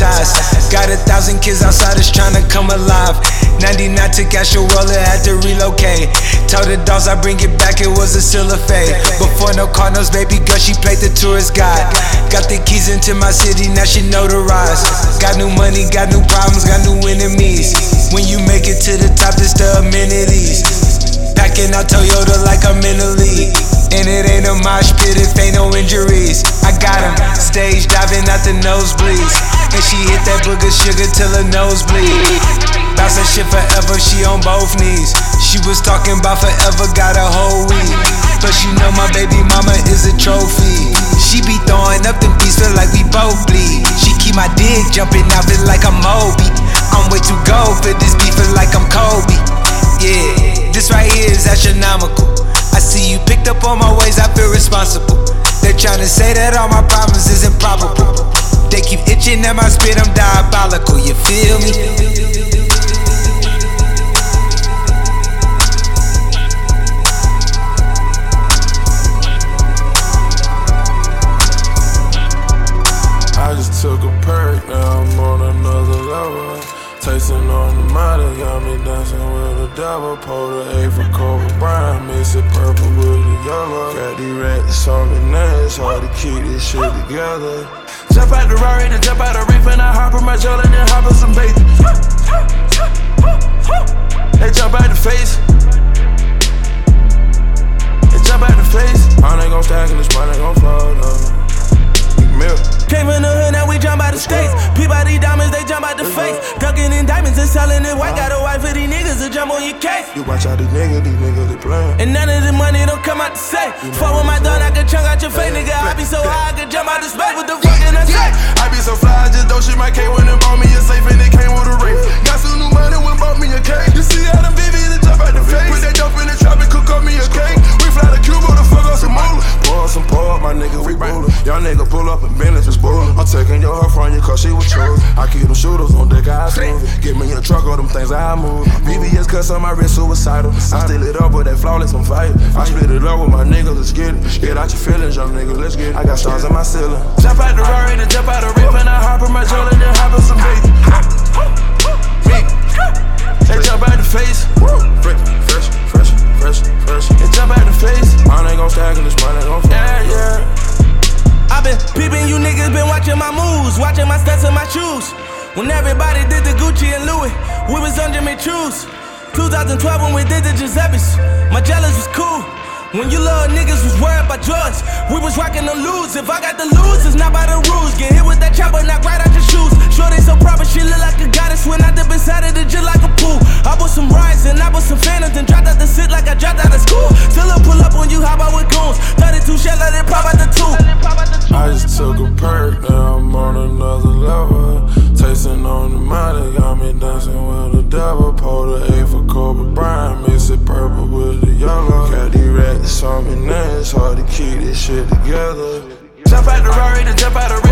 Got a thousand kids outside that's trying to come alive. 99 took roller, had to relocate. Told the dogs I bring it back, it was a fade. Before no Cardinals, baby girl, she played the tourist guide. Got the keys into my city, now she notarized. Got new money, got new problems, got new enemies. When you make it to the top, it's the amenities. Packing out Toyota like I'm in the league. And it ain't a mosh pit if ain't no injuries. I got him, stage diving out the nosebleeds. And she hit that booger sugar till her nose bleed. Bounce that shit forever, she on both knees. She was talking about forever, got a whole week. Plus, you know my baby mama is a trophy. She be throwing up them beats, feel like we both bleed. She keep my dick jumping out, feel like I'm Moby. I'm way too gold for this beat, feel like I'm Kobe. Yeah, this right here is astronomical. I see you picked up on my ways, I feel responsible. They're trying to say that all my problems is improbable. They keep itching at my spit, I'm diabolical, you feel me? Tasting on the money, got me dancing with the devil. Pull the A for Kobe Bryant, mix it purple with the yellow. Got these rats on the nails, hard to keep this shit together. Jump out the Rari and jump out the reef and I hop on my Joe and then hop on some bait. They jump out the face. They jump out the face. Money gon' stack and this money gon' diamonds, they jump out the face. Ducking in diamonds and selling it white. Got a wife for these niggas to jump on your case. You watch out these niggas, these niggas they playin'. And none of the money don't come out the safe. Fuck with my dog, I can chunk out your face, nigga. I be so high, I can jump out the space. What the fuck can I say? I be so fly, I just don't shit my cake when they bought me a safe and it came with a ring. Got some new money when bought me a cake. You see how them VVs that jump out the face. Put that dope in the trap and cook up me a cake. Fly to Cuba to fuck up some moolah. Pour some pour, my nigga, we rollin'. Y'all nigga pull up and Bentley just spoilin'. I'm taking your her from you cause she was chose. I keep them shooters on deck, I smooth it. Get me in a truck, all them things I move. VVS cuts on my wrist, suicidal. I still it up with that flawless on fire. I split it up with my niggas, let's get it. Get out your feelings, young nigga, let's get it. I got stars in my ceiling. Jump out the Rari and jump out the reef and I hop on my Joe and then hop on some bait. They jump out the face. Fresh, fresh, fresh, fresh. They jump out the face. Money gon' stack and this money gon' fall. Yeah, yeah. i been peeping, you niggas been watching my moves, watching my steps and my shoes. When everybody did the Gucci and Louis, we was on Jimmy Choos. 2012 when we did the Giuseppe's, my jealous was cool. When you little niggas was worried about Jordans, we was rocking the lose. If I got the lose, it's not by the rules. Get hit with that chopper, knock right out your shoes. Shorty so proper, she look like a goddess. When I dip inside of the just like a pool. I bought some rides and I bought some phantoms and dropped out the sit like I dropped out of school. Still a pull up when you hop out with goons. 32 shell, let it pop out the two. I just took a perk, now I'm on another level. Tasting on the money, got me dancing with the devil. Pull the out the Rari to jump out the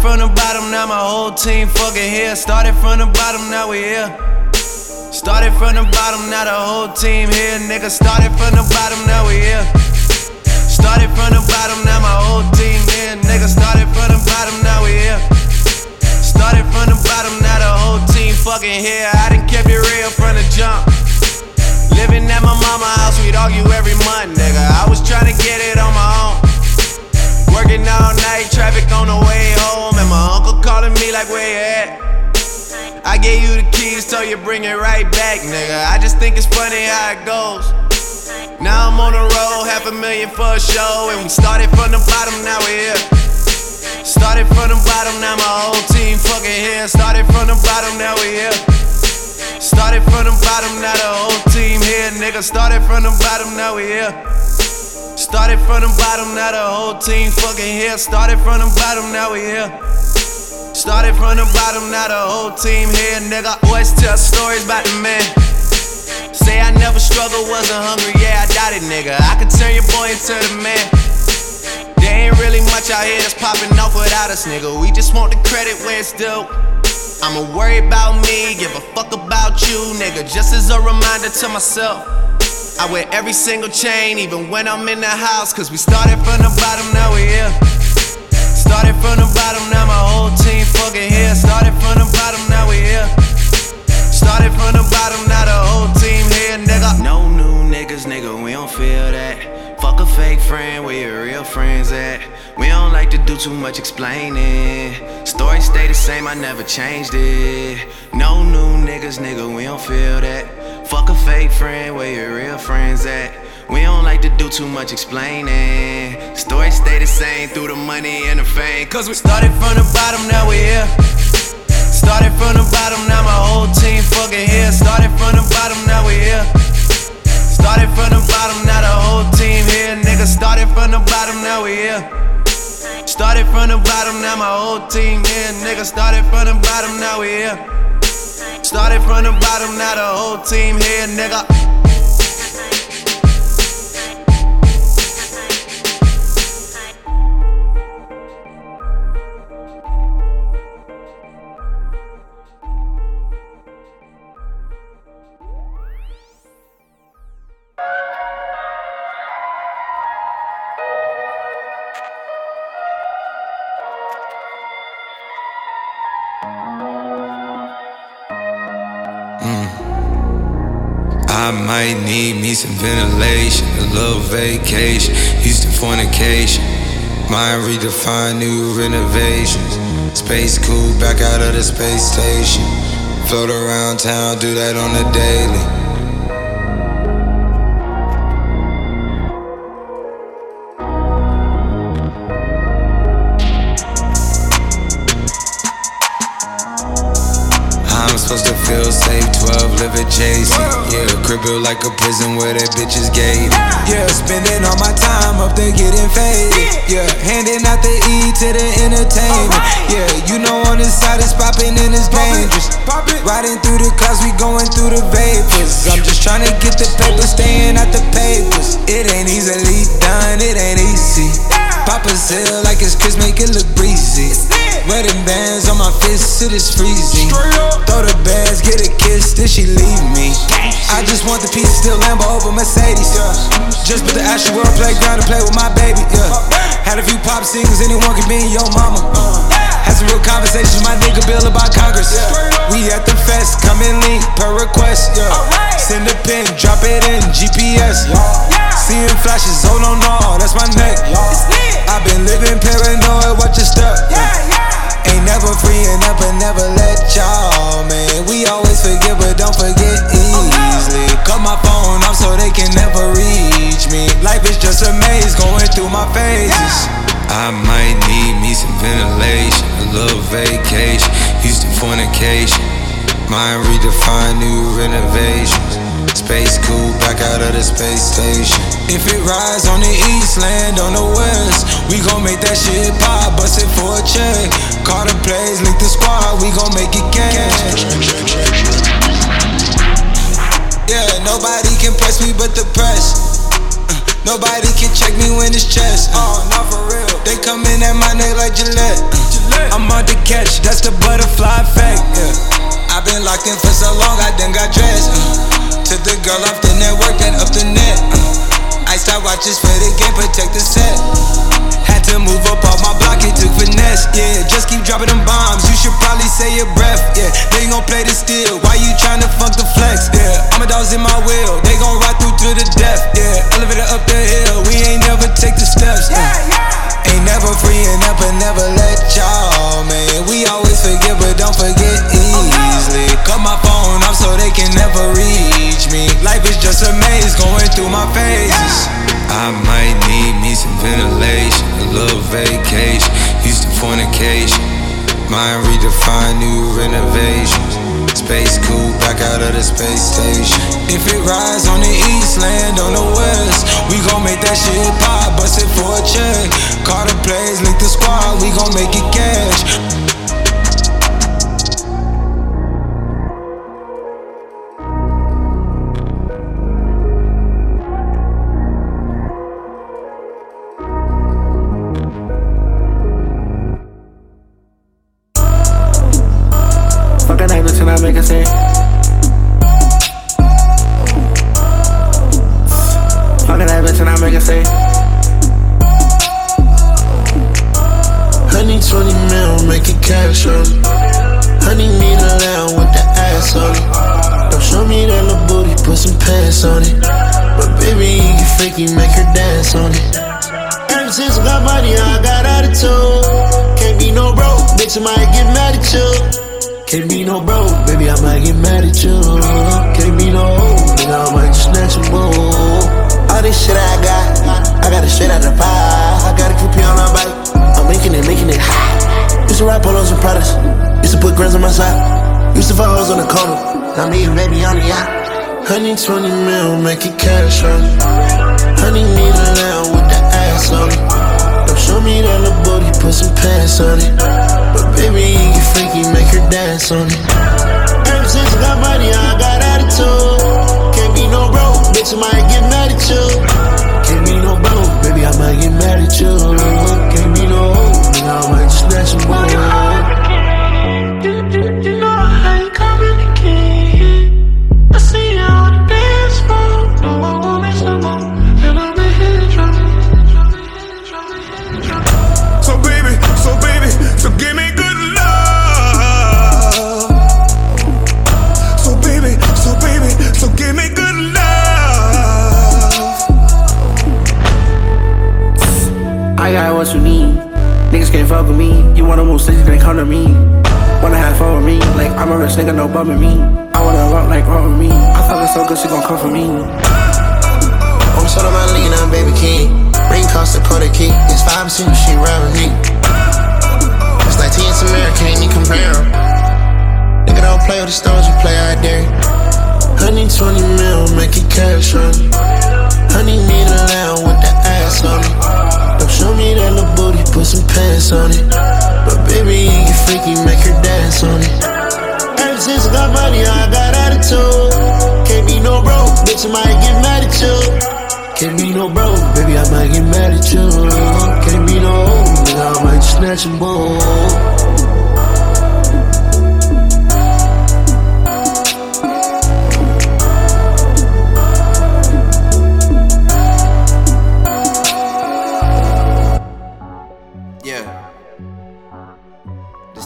from the bottom, now my whole team fucking here. Started from the bottom, now we here. Started from the bottom, now the whole team here. Nigga, started from the bottom, now we here. Started from the bottom, now my whole team here. Nigga, started from the bottom, now we here. Started from the bottom, now the whole team fucking here. I done kept it real from the jump. Living at my mama house, we'd argue every month, nigga. I was trying to get it on my own. Working all night, traffic on the way home, and my uncle calling me like, where you at? I gave you the keys, so you bring it right back, nigga. I just think it's funny how it goes. Now I'm on the road, half a million for a show, and we started from the bottom, now we're here. Started from the bottom, now my whole team fucking here. Started from the bottom, now we here. Started from the bottom, now the whole team here, nigga. Started from the bottom, now we here. Started from the bottom, now the whole team fucking here. Started from the bottom, now we here. Started from the bottom, now the whole team here, nigga. Always tell stories about the man. Say I never struggled, wasn't hungry, yeah, I doubt it, nigga. I could turn your boy into the man. There ain't really much out here that's popping off without us, nigga. We just want the credit where it's due. I'ma worry about me, give a fuck about you, nigga. Just as a reminder to myself. I wear every single chain, even when I'm in the house. Cause we started from the bottom, now we here. Started from the bottom, now my whole team fucking here. Started from the bottom, now we here. Started from the bottom, now the whole team here, nigga. No new niggas, nigga, we don't feel that. Fuck a fake friend, where your real friends at? We don't like to do too much explaining. Story stay the same, I never changed it. No new niggas, nigga, we don't feel that. Fuck a fake friend, where your real friends at? We don't like to do too much explaining. Story stay the same through the money and the fame. Cause we started from the bottom, now we here. Started from the bottom, now my whole team fucking here. Started from the bottom, now we here. Started from the bottom, now the whole team here. Nigga, started from the bottom, now we here. Started from the bottom, now my whole team here. Nigga, started from the bottom, now we here. Started from the bottom, now the whole team here, nigga. Need some ventilation, a little vacation, Houston fornication. Mind redefine new renovations. Space cool, back out of the space station. Float around town, do that on the daily. I'm supposed to feel safe, 12 live crib built like a prison where that bitch is gated. Yeah, spending all my time up there getting faded. Yeah, handing out the E to the entertainment. Yeah, you know on this side it's popping and it's dangerous. Riding through the clouds, we going through the vapors. I'm just trying to get the paper, staying at the papers. It ain't easily done, it ain't easy. Pop a seal like it's Chris, make it look breezy. Wedding bands on my fist, it is freezing. Throw the bags, get a kiss, then she leave me. I just want the piece, still Lambo over Mercedes. Just put the Astroworld playground to play with my baby. Yeah. Had a few pop singles, anyone could be your mama. Had some real conversations, with my nigga Bill about Congress. We at the fest, come and link per request. Yeah. Send a pin, drop it in GPS. Seeing flashes, oh no no, that's my neck. I've been living paranoid, never let y'all, man. We always forget, but don't forget easily. Cut my phone off so they can never reach me. Life is just a maze going through my phases. I might need me some ventilation, a little vacation, Houston fornication. Mind redefine new renovations. Space cool, back out of the space station. If it rise on the east, land on the west, we gon' make that shit pop, bust it for a check. Call the plays, link the squad, we gon' make it cash. Yeah, nobody can press me but the press. Uh, Nobody can check me when it's chess. Oh, not for real. They come in at my neck like Gillette. Uh, I'm on the catch, that's the butterfly effect. Yeah. I've been locked in for so long, I done got dressed. Uh, took the girl off the network and up the net. I start watches for the game, protect the set. Had to move up off my block, it took finesse. Yeah, just keep dropping them bombs. You should probably say your breath. Yeah, they gon' play the steel. Why you tryna fuck the flex? Yeah, I'm a dog's in my wheel. They gon' ride through to the death. Yeah, elevator up the hill. We ain't never take the steps. Uh, ain't never freeing up and never never let y'all, man. We always forget, but don't forget easily. Cut my phone off so they can never reach me. Life is just a maze going through my phases. I might need me some ventilation, a little vacation, used to fornication. Mind redefine new renovations. Space cool, back out of the space station. If it rise on the east, land on the west, we gon' make that shit pop, bust it for a check. Call the plays, link the squad, we gon' make it cash. Honey, 20 mil, make it cash on it. Honey, need a lounge with the ass on it. Don't show me that little booty, put some pants on it. But baby, you get freaky, make her dance on it. Ever since I got body, I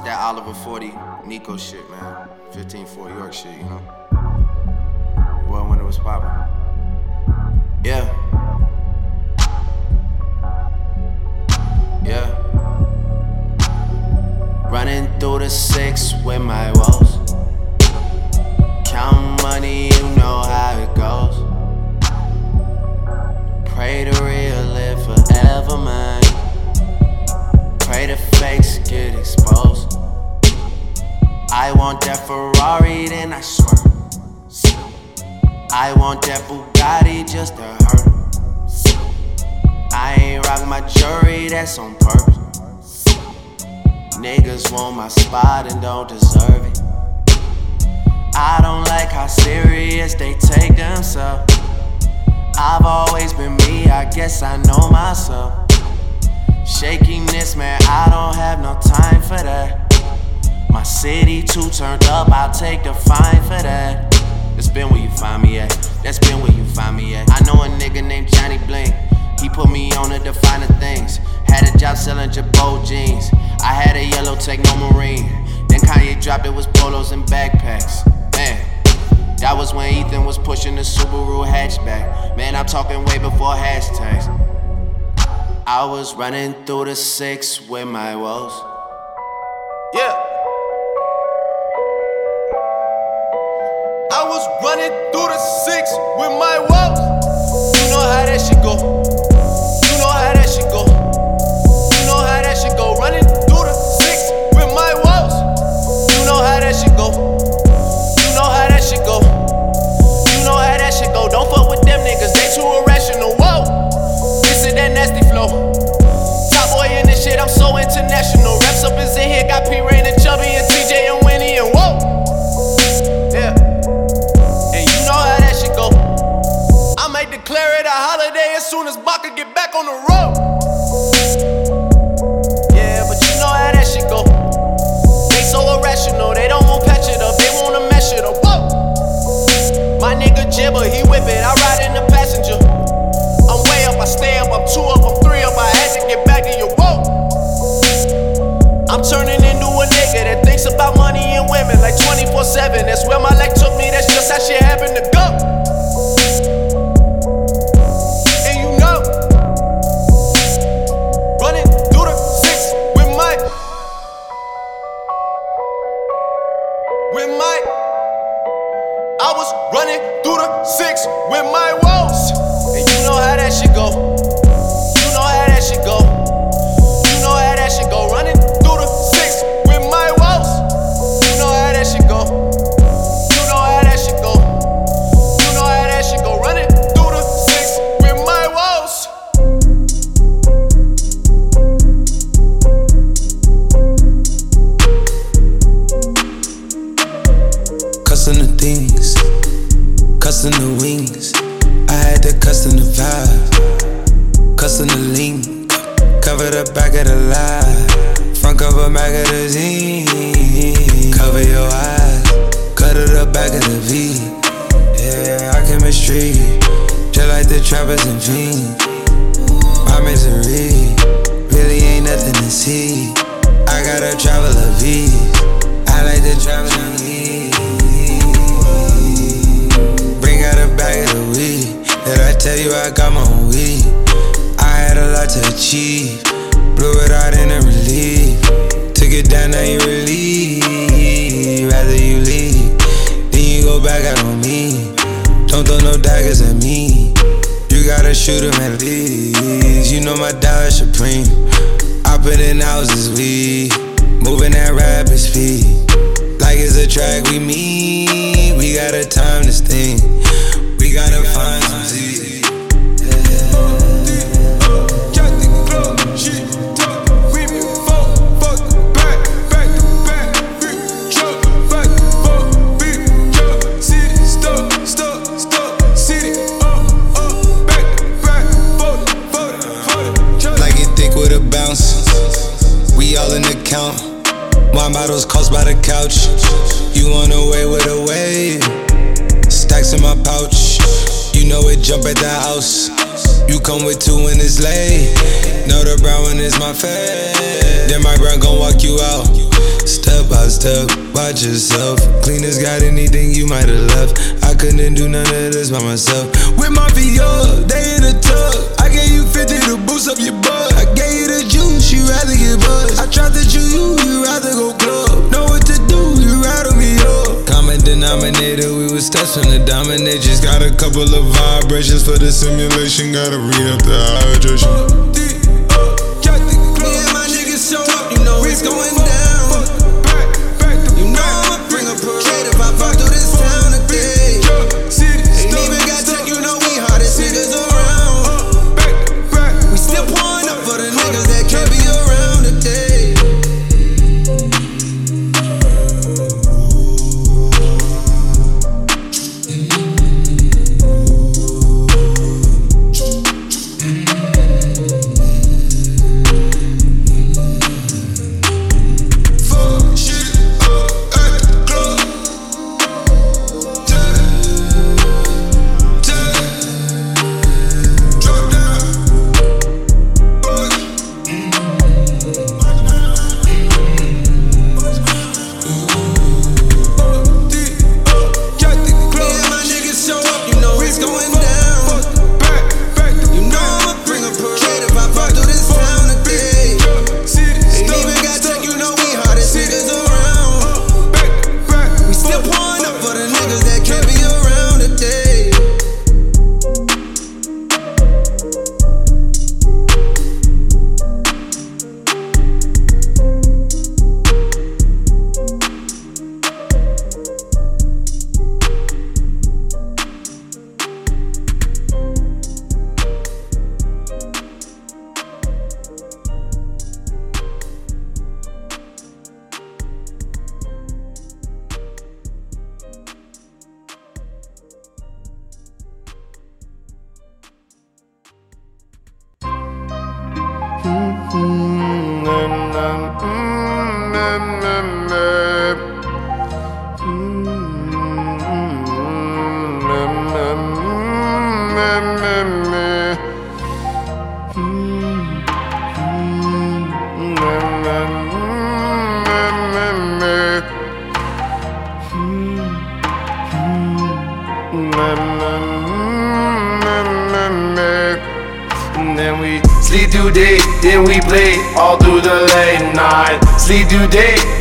that Oliver 40 Nico shit, man. 15 4 York shit, you know? Well, when it was popping. Yeah. Yeah. Running through the six with my woes. Count money, you know how it goes. Pray to real live forever, man. Pray the fakes get exposed. I want that Ferrari, then I swear. I want that Bugatti just to hurt. I ain't rock my jewelry, that's on purpose. Niggas want my spot and don't deserve it. I don't like how serious they take themselves. I've always been me, I guess I know myself. Shakiness, man, I don't have no time for that. My city too turned up, I'll take the fine for that. That's been where you find me at. That's been where you find me at. I know a nigga named Johnny Bling. He put me on to the finer things. Had a job selling Jacob jeans. I had a yellow Techno Marine. Then Kanye dropped it was polos and backpacks. Man, that was when Ethan was pushing the Subaru hatchback. Man, I'm talking way before hashtags. I was running through the six with my woes. I was running through the six with my woes. You know how that shit go. on the road. Yeah, but you know how that shit go. They so irrational, they don't want patch it up, they wanna mesh it up. Whoa. My nigga Jibber, he whip it, I ride in the passenger. I'm way up, I stay up, I'm two up, I'm three up, I had to get back in your boat. I'm turning into a nigga that thinks about money and women like 24 7. That's where my life took me, that's just how shit happened to go. Custom the things, custom the wings. I had to custom the vibe, custom the link. Cover the back of the lie, front cover magazine. Cover your eyes, cut it the back of the V. Yeah, our chemistry, just like the trappers and fiends. My misery really ain't nothing to see. I gotta travel a V. I like to travel a tell you I got my weed? I had a lot to achieve. Blew it out in a relief. Took it down, now you relieve. Rather you leave. Then you go back out on me. Don't throw no daggers at me. You gotta shoot 'em at least. You know my dollar supreme. I put in houses, we moving at rapid speed. Like it's a track we meet. We got a time this thing. We gotta find some. By the couch. You on the way with a wave. Stacks in my pouch. You know it jump at the house. You come with two when it's late. Know the brown one is my fave. Then my brown gon' walk you out. Step by step, watch yourself. Cleaners got anything you might have left. I couldn't do none of this by myself. With my VR, they in the tub. I gave you 50 to boost up your you rather get buzzed. I tried to chew you, you rather go club. Know what to do, you rattle me up. Common denominator, we was steps from the dominate. Just got a couple of vibrations for the simulation. Gotta read up the hydration. Uh, me and my niggas show up, you know it's going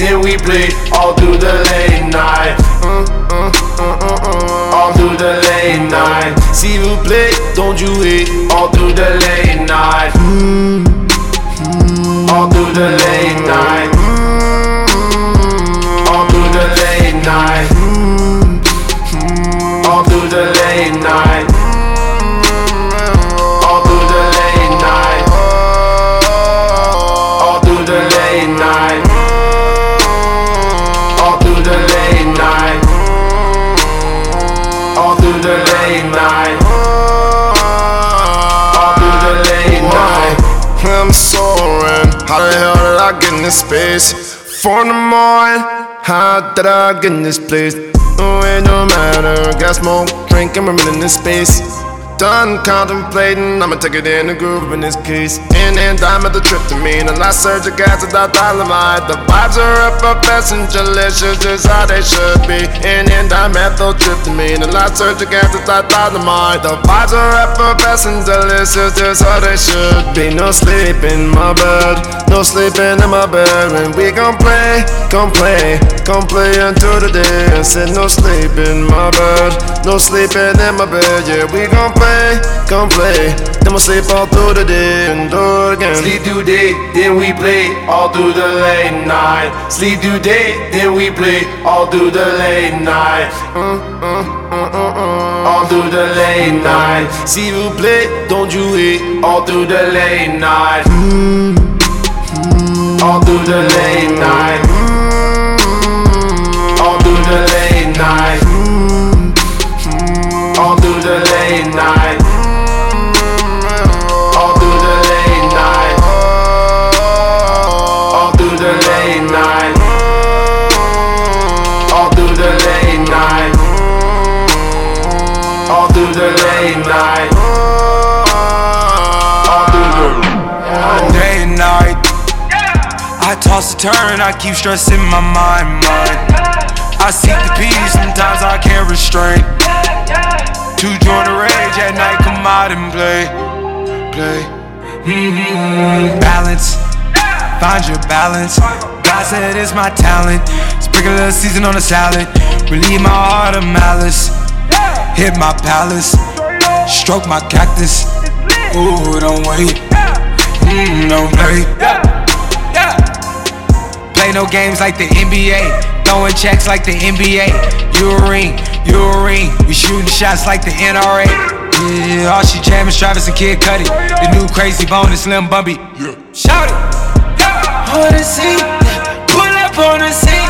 then we play get in this space? Four in the morning. I get in this place? Oh, it don't matter. Got smoke, drinking, we're in this space. Done contemplating, I'ma take it in the groove in this case. In and dime at the me, the last of gas without dynamite. The vibes are effervescent, delicious, just how they should be. In and dime at the last of gas without dynamite. The vibes are effervescent, delicious, just how they should be. No sleep in my bed, no sleeping in my bed. And we gon' play, gon' play, gon' play until the day. I said no sleep in my bed, no sleeping in my bed. Yeah, we gon' play, gon' play. Then we'll sleep all through the day and do it again. Sleep through day, then we play all through the late night. Sleep through day, then we play all through the late night. Mm, mm, mm, mm, mm. All through the late night. See you play, don't you hate? All through the late night. All through the late night. All through the late night. The late night. All through the late night. All through the late night. All through the late night. All through the late night. All through the and night. I toss and turn, I keep stressing my mind, mind. I seek the peace, sometimes I can't restrain. To join the rage at night, come out and play, play. Mm-hmm. Balance, find your balance. God said it's my talent. Sprinkle a season on the salad. Relieve my heart of malice. Hit my palace, stroke my cactus. Ooh, don't wait. Mm, don't play. Play no games like the NBA. Throwing checks like the NBA. You a ring, you a ring. We shooting shots like the NRA. Yeah, all she jamming, Travis and Kid Cudi. The new crazy bone is Slim Bubby. Shout it. On the scene, pull up on the scene.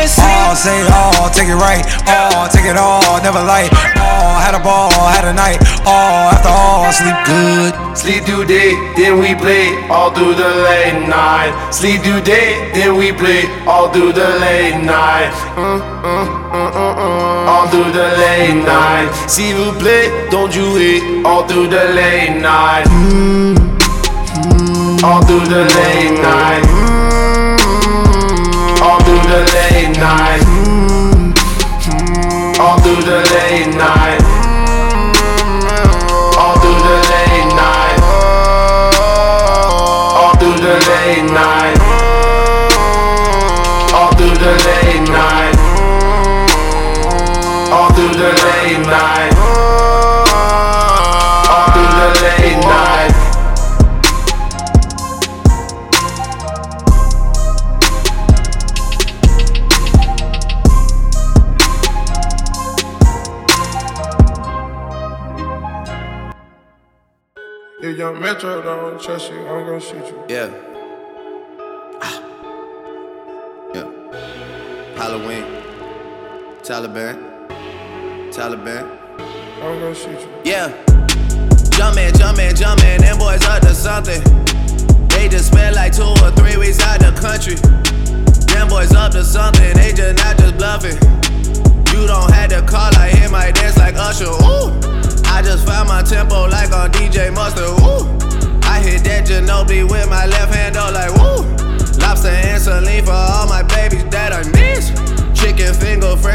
All say all, take it right. All, take it all, never light. All, had a ball, had a night. All, after all, sleep good. Sleep through day, then we play all through the late night. Sleep through day, then we play all through the late night. Mm, mm, mm, mm, mm. All through the late night. See you play, don't you hate? All through the late night. All through the late night. Night. Mm-hmm. All through the late night. Mm-hmm. All through the late night. Mm-hmm. All through the late night.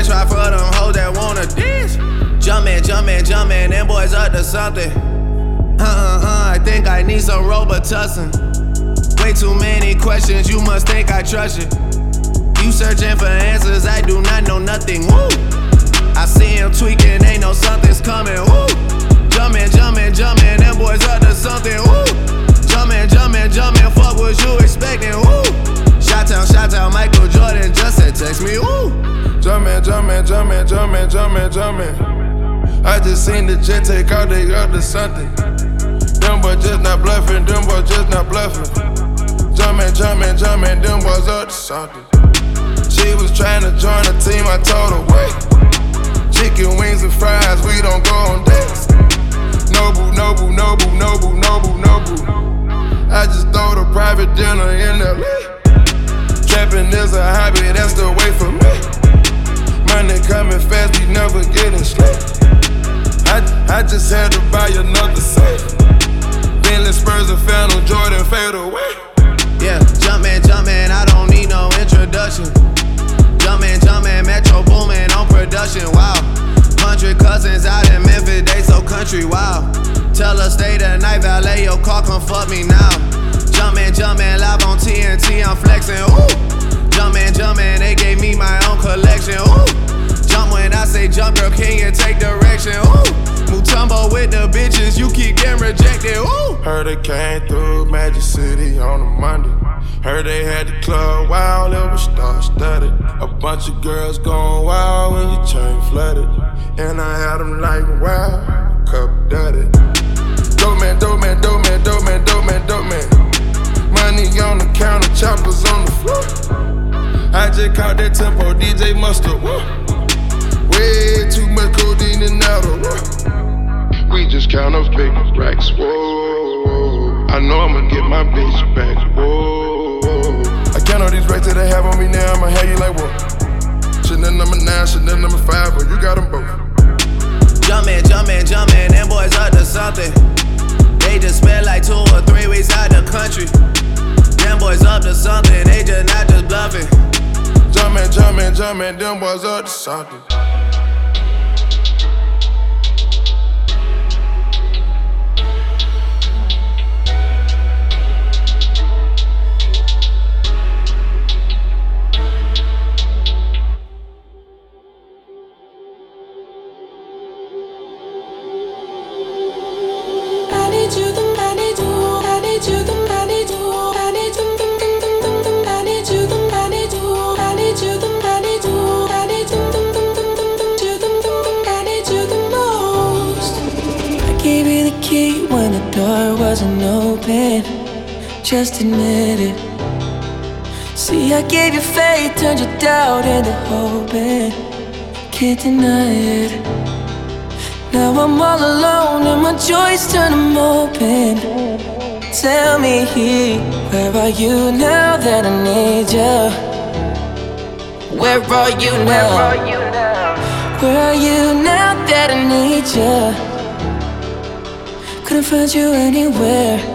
Fresh fry for them hoes that wanna dance. Jumpin', jumpin', jumpin', them boys up to something. Uh uh uh, I think I need some Robitussin. Way too many questions, you must think I trust you. You searching for answers, I do not know nothing. Woo! I see him tweaking, ain't no something's coming. Woo! Jumpin', jumpin', jumpin', them boys up to something. Woo! Jumpin', jumpin', jumpin', fuck what you expecting. Woo! Shot town, shot town, Michael Jordan just said text me. Woo! Jumpin', jumpin', jumpin', jumpin', jumpin', jumpin'. I just seen the jet take out, they up to something. Them boys just not bluffing, them boys just not bluffing. Jumpin', jumpin', jumpin', them boys up to something. She was trying to join the team, I told her, wait. Chicken wings and fries, we don't go on dates. Noble, noble, noble, noble, noble, noble. I just throw the private dinner in LA. Trapping is a hobby, that's the way for me. Money coming fast, we never getting slow. I, I just had to buy another safe. Bentley Spurs and Phantom Jordan fade away. Yeah, jumpin', jumpin', I don't need no introduction. Jumpin', jumpin', Metro Boomin on production, wow. Hundred cousins out in Memphis, they so country, wow. Tell her stay the night, valet your car, come fuck me now. Jumpin', jumpin', live on TNT, I'm flexin', ooh. Jumpin', jumpin', they gave me my own collection, ooh. Jump when I say jump, girl, can you take direction, ooh. Mutombo with the bitches, you keep getting rejected, ooh. Heard they came through Magic City on a Monday. Heard they had the club wild, it was star studded. A bunch of girls going wild when your chain flooded. And I had them like wow, cup dirty. Dope man, dope man, dope man, dope man, dope man, dope man. Money on the counter, choppers on the floor. I just caught that tempo, DJ Mustard. Woo. Way too much codeine and out of. We just count up big racks, whoa. I know I'ma get my bitch back, whoa. I count all these racks that they have on me now, I'ma have you like, whoa. Chanel number nine, Chanel number five, but you got them both. Jumpin', jumpin', jumpin', them boys up to something. They just spent like two or three weeks out the country. Them boys up to something, they just not just bluffing. Jumpin', jumpin', jumpin', them boys up to something. Just admit it. See, I gave you faith, turned your doubt into hope, and can't deny it. Now I'm all alone and my joys turn them open. Tell me, where are you now that I need you? Where are you now? Where are you now that I need you? Couldn't find you anywhere.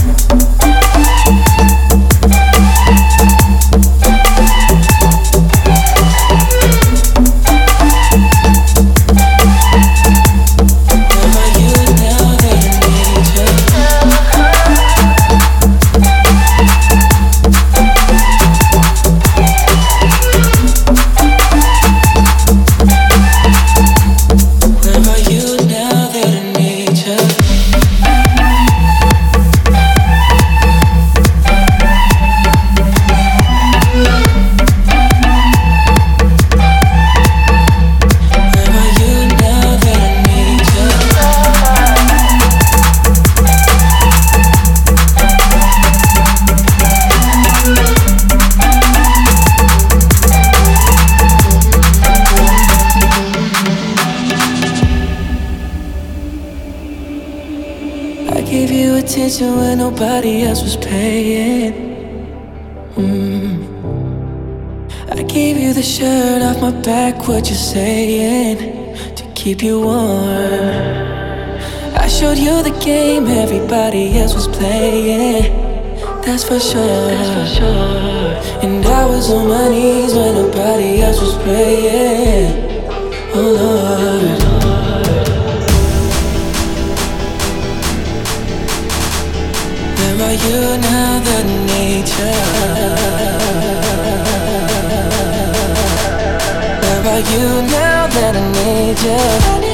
What saying? To keep you warm. I showed you the game everybody else was playing. That's for sure. That's for sure. And I was on my knees when nobody else was praying. Oh Lord. Where are you now, the nature? You now that I need you?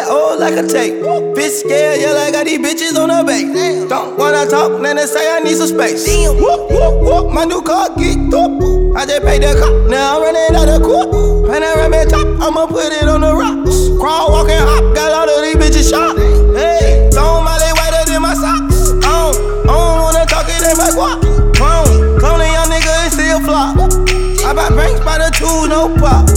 It old like a tape. Bitch scared, yeah, like I got these bitches on the base. Don't wanna talk, then they say I need some space. Damn, Whoop, whoop, whoop, my new car get up. I just paid the cop, now I'm running out of court. Panoramic top, I'ma put it on the rocks. Crawl, walk, and hop, got all of these bitches shot. Hey, throw my leg whiter than my socks. I don't, I don't wanna talk it in my guap. Clone, clone young nigga and still flop. I buy banks by the two, no pop.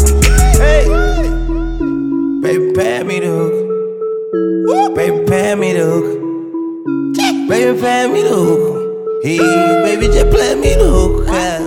Baby, pay me the hook. Hey, baby, just play me the hook. yeah.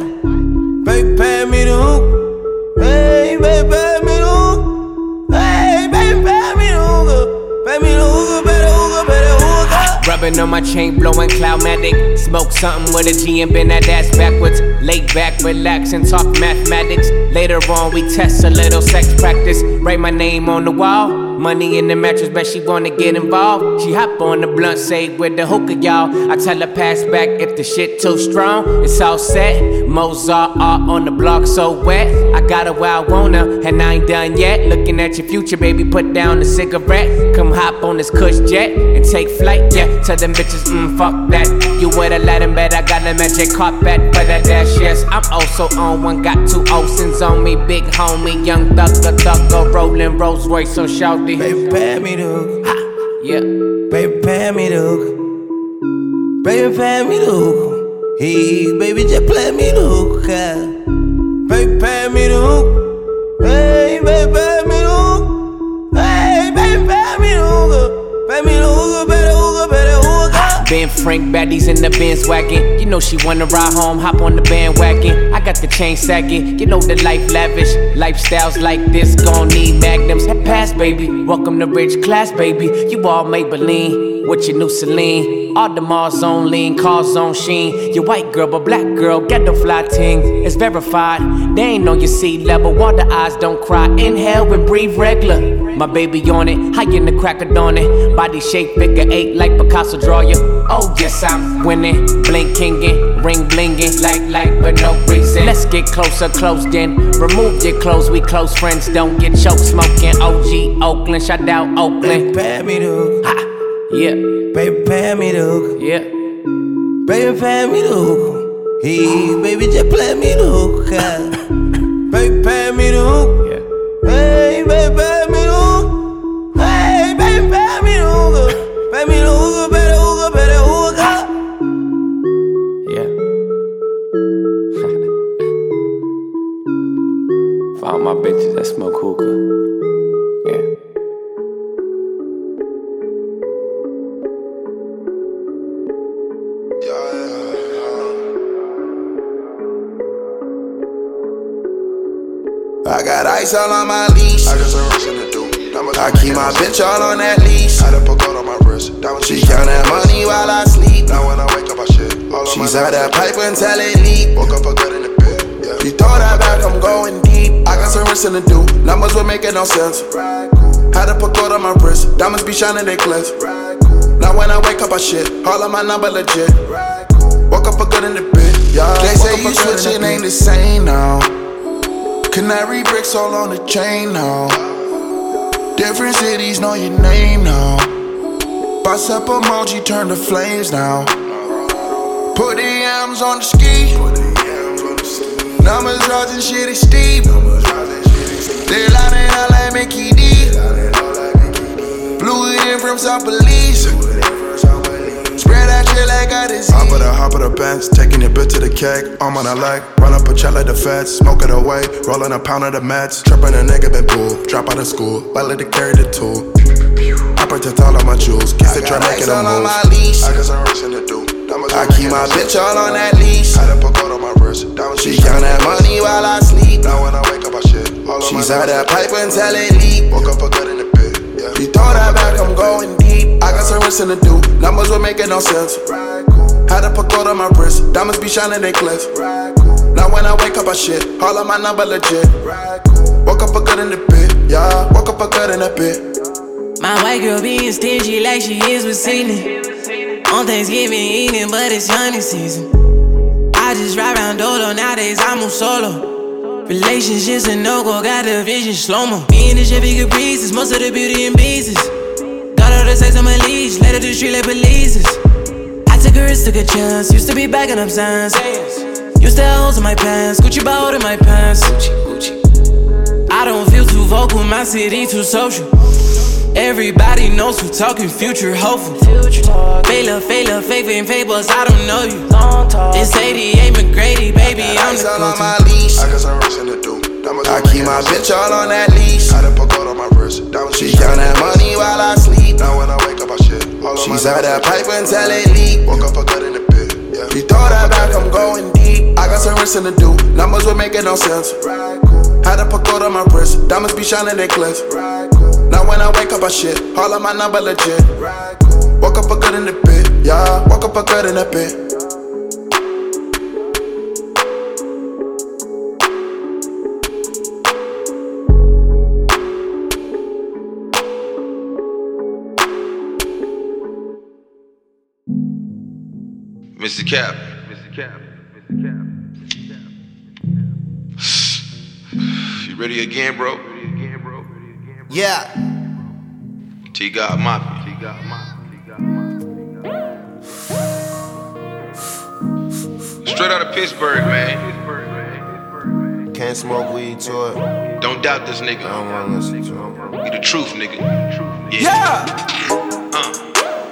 Baby, pay me the hook. Hey, baby, pay me the hook. Hey, baby, pay me the hook. Pay me the hook, better hook, better hook. Rubbing on my chain, blowing cloudmatic. Smoke something with a G and bend that ass backwards. Lay back, relax, and talk mathematics. Later on, we test a little sex practice. Write my name on the wall. Money in the mattress, bet she wanna get involved. She hop on the blunt, say with the hookah, y'all. I tell her pass back if the shit too strong. It's all set. Mozart art on the block, so wet. I got her where I wanna, and I ain't done yet. Looking at your future, baby, put down the cigarette. Come hop on this cush jet and take flight, yeah. Tell them bitches, mm, fuck that. You would've let him bet I got a magic carpet for that dash, yes. I'm also on one, got two Olsen's on me, big homie, young thugger, thugger, rolling Rolls Royce on shouty. Baby, pay me the. Yeah. Baby, pay me hook. Baby, pay me hook. Hey, baby, just play me the Frank baddies in the Benz wagon. You know she wanna ride home, hop on the bandwagon. I got the chain sagging. You know the life lavish. Lifestyles like this gon' need magnums. Pass, baby. Welcome to rich class, baby. You all Maybelline with your new Celine. All the Mars on lean, cars on sheen. Your white girl, but black girl, get the fly ting. It's verified. They ain't on your sea level. Water eyes don't cry. Inhale and breathe regular. My baby on it, high in the crack of dawn it. Body shape figure eight like Picasso draw you. Oh yes, I'm winning, blinkingin', ring blingin', like like for no reason. Let's get closer, close then. Remove your clothes, we close friends. Don't get choked smoking. OG Oakland, shout out Oakland. pay me hook. Ha, yeah, Baby, pay me the hook. yeah. Baby, pay me the hook. Hey, baby, just play me the hook. Baby, pay me the hook. Yeah. Hey, baby, pay me the hook. Hey, baby, pay me the hook. Pay me the hook, better hook, better hook. Got ice all on my leash. I got some racing to do. I keep my bitch all on that leash. I done put gold on my wrist. She count that money while I sleep. Now when I wake up, I shit. All She's out that pipe until it leak. Woke up a good in the bed. Yeah. She throw that back, I'm going deep. I got some racing to do. Numbers were making no sense. Had to put gold on my wrist. Diamonds be shining, they glitz. Now when I wake up, I shit. All of my number legit. Woke up a good in the bed. Yeah. They say you switching ain't the same now. Canary bricks all on the chain now. Different cities know your name now. Bust up emoji, turn to flames now. Put the M's on the ski. Numbers rising, shit is steep. They lining up like Mickey D. Blew it in from South Police. That like I disease. Hop of the hop of the bench, taking your bitch to the cake. I'm on a leg, run up a check like the feds, smoke it away, rolling a pound of the meds. Tripping a nigga been pulled, drop out of school, let to carry the tool. I protect all of my jewels, kiss I the try making ice them all on my leash. I got some racing to do. I keep my bitch all on that leash. I done put gold on my wrist. That She count that money while I sleep. Now when I wake up, I shit. She's out that pipe until it leak. Woke up a good in the bed. Yeah. She throw that back, I'm going deep. I got some racing to do. Numbers were making no sense. Had put gold on my wrist. Diamonds be shining, they glitz. Now when I wake up, I shit. All of my number legit. Woke up a good in the bed. Yeah, woke up a good in the bed. My white girl being stingy like she is with Sydney. On Thanksgiving eating, but it's hunting season. I just ride around Dolo, nowadays I'm on solo. Relationships and no go, got the vision slow mo. Me and the Chevy Caprices, most of the beauty in pieces. Got her to sex on my leash, let her to the street like polices. I took a risk, took a chance, used to be backing up signs. Used to have holes in my pants, Gucci belt in my pants. I don't feel too vocal, my city too social. Everybody knows who talking future hopeful. Failure, failure, fake and fables, I don't know you. This 88 McGrady, baby, I'm Ice the all on my leash. I got some racing to do. Diamonds I keep my bitch all on that leash. I done put gold on my wrist. That She count that money while I sleep. Now when I wake up, I shit. All She's out that pipe until it leak. Woke up a good in the pit. Yeah. She throw that back, I'm going deep. I got some racing to do. Numbers were making no sense. Had to put gold on my wrist. Diamonds be shining, they glitz. Now when I wake up, I shit. All of my number legit. Woke up a good in the pit. Yeah, woke up a good in the bed. Mr. Cap. Mr. Cap. Mr. Cap. You ready again, bro? Yeah. T God Mafia. T God Straight out of Pittsburgh, man. Can't smoke weed to it. Don't doubt this nigga. I don't wanna listen to him. He the truth, nigga. Yeah. Yeah, Uh,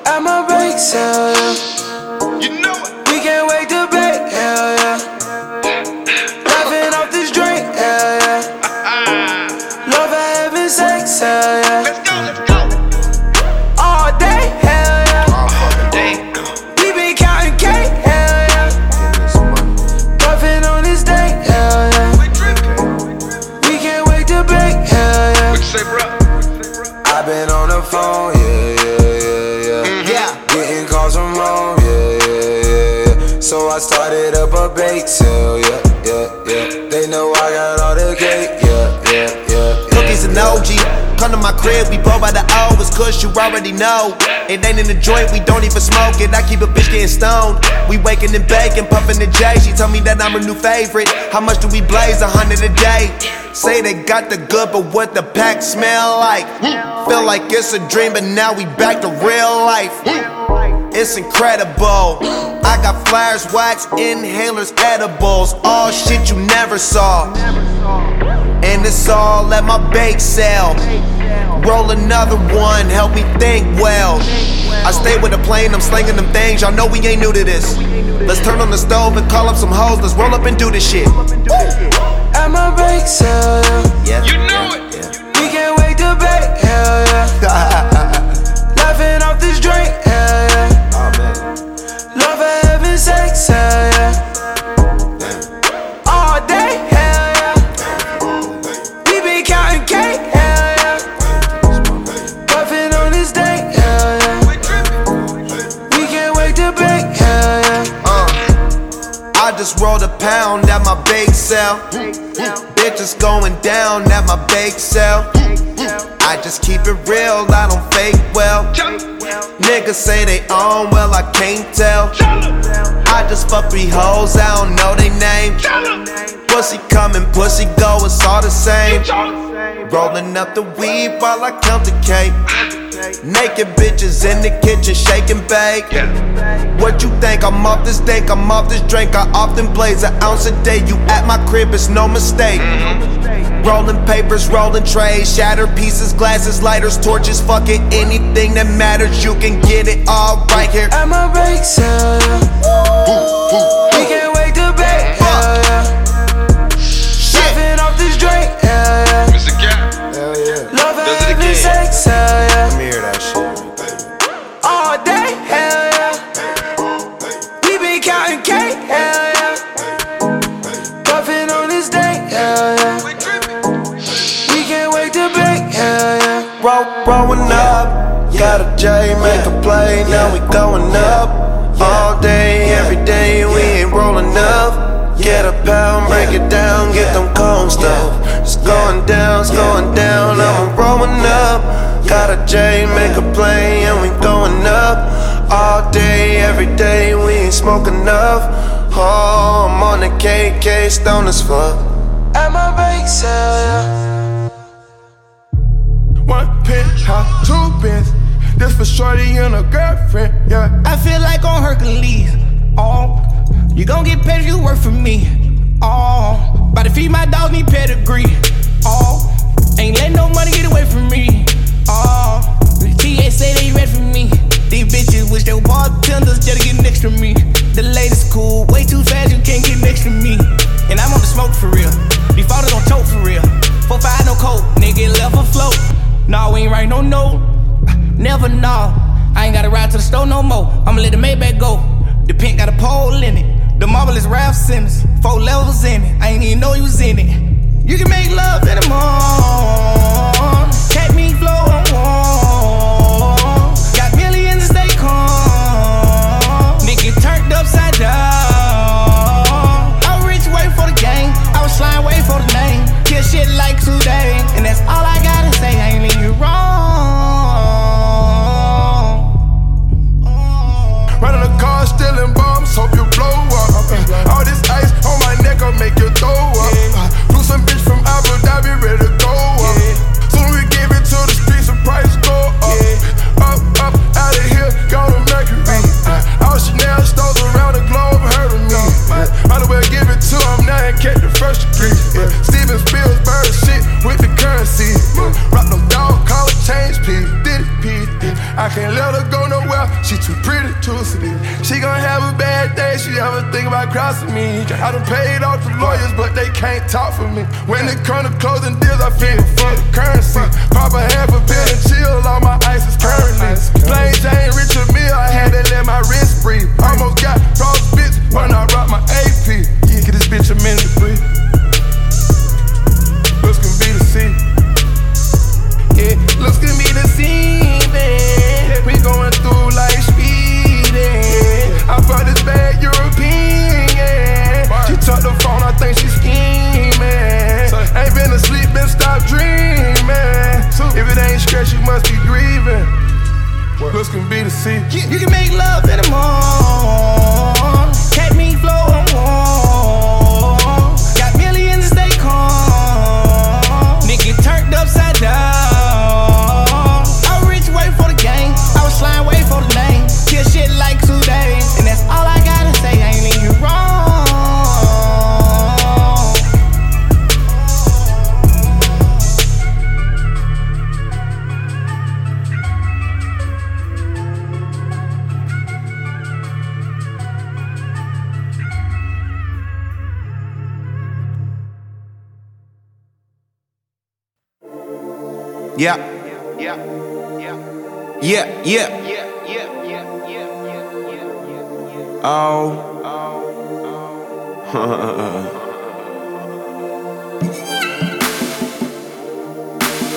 at my bake sale. Crib, we blow by the O. It's cause you already know. It ain't in the joint, we don't even smoke it. I keep a bitch getting stoned. We waking and baking, puffing the J. She told me that I'm her new favorite. How much do we blaze? A hundred a day. Say they got the good, but what the pack smell like? Feel like it's a dream, but now we back to real life. It's incredible. I got flyers, wax, inhalers, edibles. All shit you never saw. And it's all at my bake sale. Roll another one, help me think well. I stay with a plane, I'm slinging them things. Y'all know we ain't new to this. Let's turn on the stove and call up some hoes. Let's roll up and do this shit. At my bake sale, yeah. Yeah. You know it. We can't wait to bake, hell yeah. Laughing off this drink, hell yeah. Oh. Love for heaven the sex, hell yeah. Just rolled a pound at my bake sale. Bitches going down at my bake sale. I just keep it real, I don't fake well. Niggas say they own, well, I can't tell. I just fuck three hoes, I don't know they name. Pussy coming, pussy go, it's all the same. Rolling up the weed while I count the cake. Naked bitches in the kitchen, shaking bake. What you think? I'm off this dank, I'm off this drink. I often blaze an ounce a day. You at my crib, it's no mistake. Rolling papers, rolling trays, shattered pieces, glasses, lighters, torches, fucking anything that matters. You can get it all right here. At my bake sale, yeah. We can't wait to bake, hell yeah. Off this drink, yeah. Love Does it again. sex, hell yeah. Let me hear that shit. All day, hell yeah. We been counting cake, hell yeah. Puffin' on this day, hell yeah. We can't wait to bake, hell yeah. Roll, rolling up, got a J, make a play, now we going up. All day, every day, we ain't rolling up. Get a pound, break it down, get them cold stuff. It's going down, it's going down, I'm rolling up. Got a J, make a play, and we going up. All day, every day, we ain't smoking enough. Oh, I'm on the KK, stone as fuck. At my bake sale, yeah. One penthouse, two bins. This for shorty and a girlfriend, yeah. I feel like on Hercules. Oh, you gon' get paid if you work for me. Oh, about to feed my dog, need pedigree. Oh, ain't letting no money get away from me. Oh, the TA say they ready for me. These bitches wish they were bartenders just to get next to me. The latest cool, way too fast, you can't get next to me. And I'm on the smoke for real. These photos don't choke for real. Four five no coke, nigga left afloat. Nah, we ain't write no note. Never know. I ain't gotta ride to the store no more. I'ma let the Maybach go. The pink got a pole in it. The marble is Raf Simons. Four levels in it. I ain't even know you was in it. You can make love in the morning. Cat me flow on warm. Got millions to stay calm. Nigga turned upside down. I was rich, wait for the game. I was slime, wait for the name. Kill shit like today. I can't let her go nowhere, she too pretty to sleep. She gon' have a bad day, she ever think about crossing me. I done paid off the lawyers, but they can't talk for me. When it come to closing deals, I feel for the currency. Pop a half a bill and chill, all my ice is currently. Plain Jane, Richard Mille, I had to let my wrist breathe. Almost got frostbite when I rock my AP. Get this bitch a minute to breathe. Looks can be the sea. Yeah, looks can be scene. We going through like speeding. I brought this bad European, yeah. She took the phone, I think she scheming. Ain't been asleep, been stopped dreaming. If it ain't stress, you must be grieving. Looks can be the sea. You, can make love in the morning. Cat me flow on warm. Got millions to stay calm. Nigga turned upside down. Name. Shit like today. And that's all I gotta say. I ain't you wrong. Yeah. Yeah. Yeah. Yeah. Oh.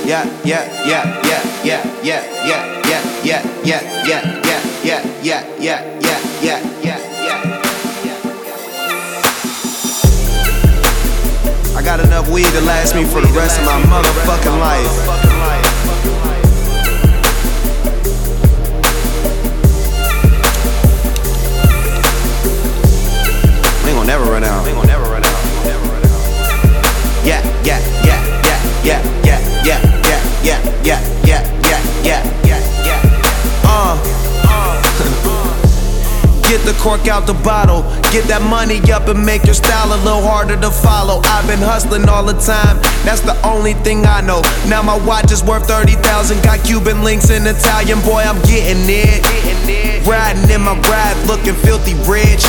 yeah, yeah, yeah, yeah, yeah, yeah, yeah, yeah, yeah, yeah, yeah, yeah, yeah, yeah, yeah, yeah, yeah, yeah, yeah. I got enough weed to last me for the rest of my motherfucking life. We never run out. We ain't never run out. Yeah, yeah, yeah, yeah, yeah, yeah, yeah, yeah, yeah, yeah, yeah, yeah, yeah, yeah, yeah. Uh. Get the cork out the bottle. Get that money up and make your style a little harder to follow. I've been hustling all the time. That's the only thing I know. Now my watch is worth 30,000. Got Cuban links in Italian. Boy, I'm getting it. Riding in my ride, looking filthy rich.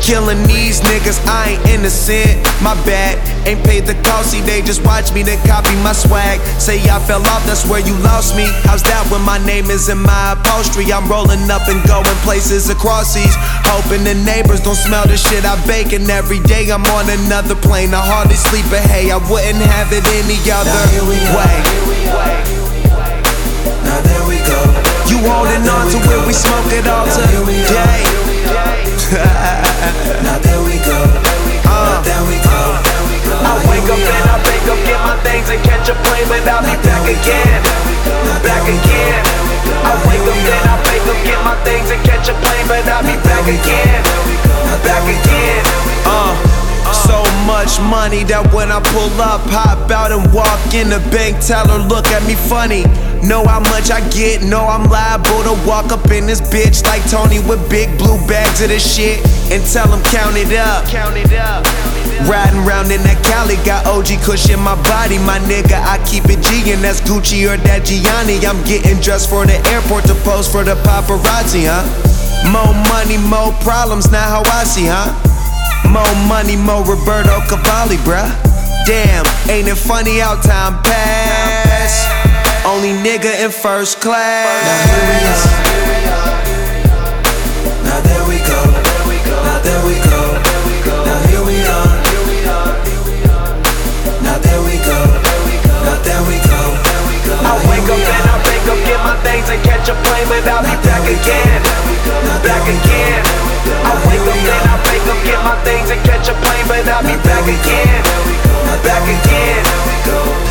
Killing these niggas, I ain't innocent. My bad, ain't paid the cost. See, they just watch me, they copy my swag. Say I fell off, that's where you lost me. How's that when my name is in my upholstery? I'm rolling up and going places across seas. Hoping the neighbors don't smell the shit I bake. And every day I'm on another plane. I hardly sleep, but hey, I wouldn't have it any other way. You holding on to where we smoke it all today. Now there we go. Uh. Now there we go. I wake up and I wake up, get my things and catch a plane, but I'll be back again, back again. I wake up and I wake up, get my things and catch a money that when I pull up, hop out and walk in the bank, tell her look at me funny. Know how much I get, know I'm liable to walk up in this bitch like Tony with big blue bags of this shit and tell him count it up. Count it up. Riding round in that Cali, got OG Kush in my body, my nigga. I keep it G and that's Gucci or that Gianni. I'm getting dressed for the airport to pose for the paparazzi, huh? More money, more problems, not how I see, huh? More money, more Roberto Cavalli, bruh. Damn, ain't it funny how time pass? Only nigga in first class. Now here we are. Now there we go. Now there we go. Now here we are. Now there we go. Now there we go. I wake up and I Come get my things and catch a plane, but I'll be back again. Back again. I wake up then I wake up, get my things and catch a plane, but I'll be back again. Back again.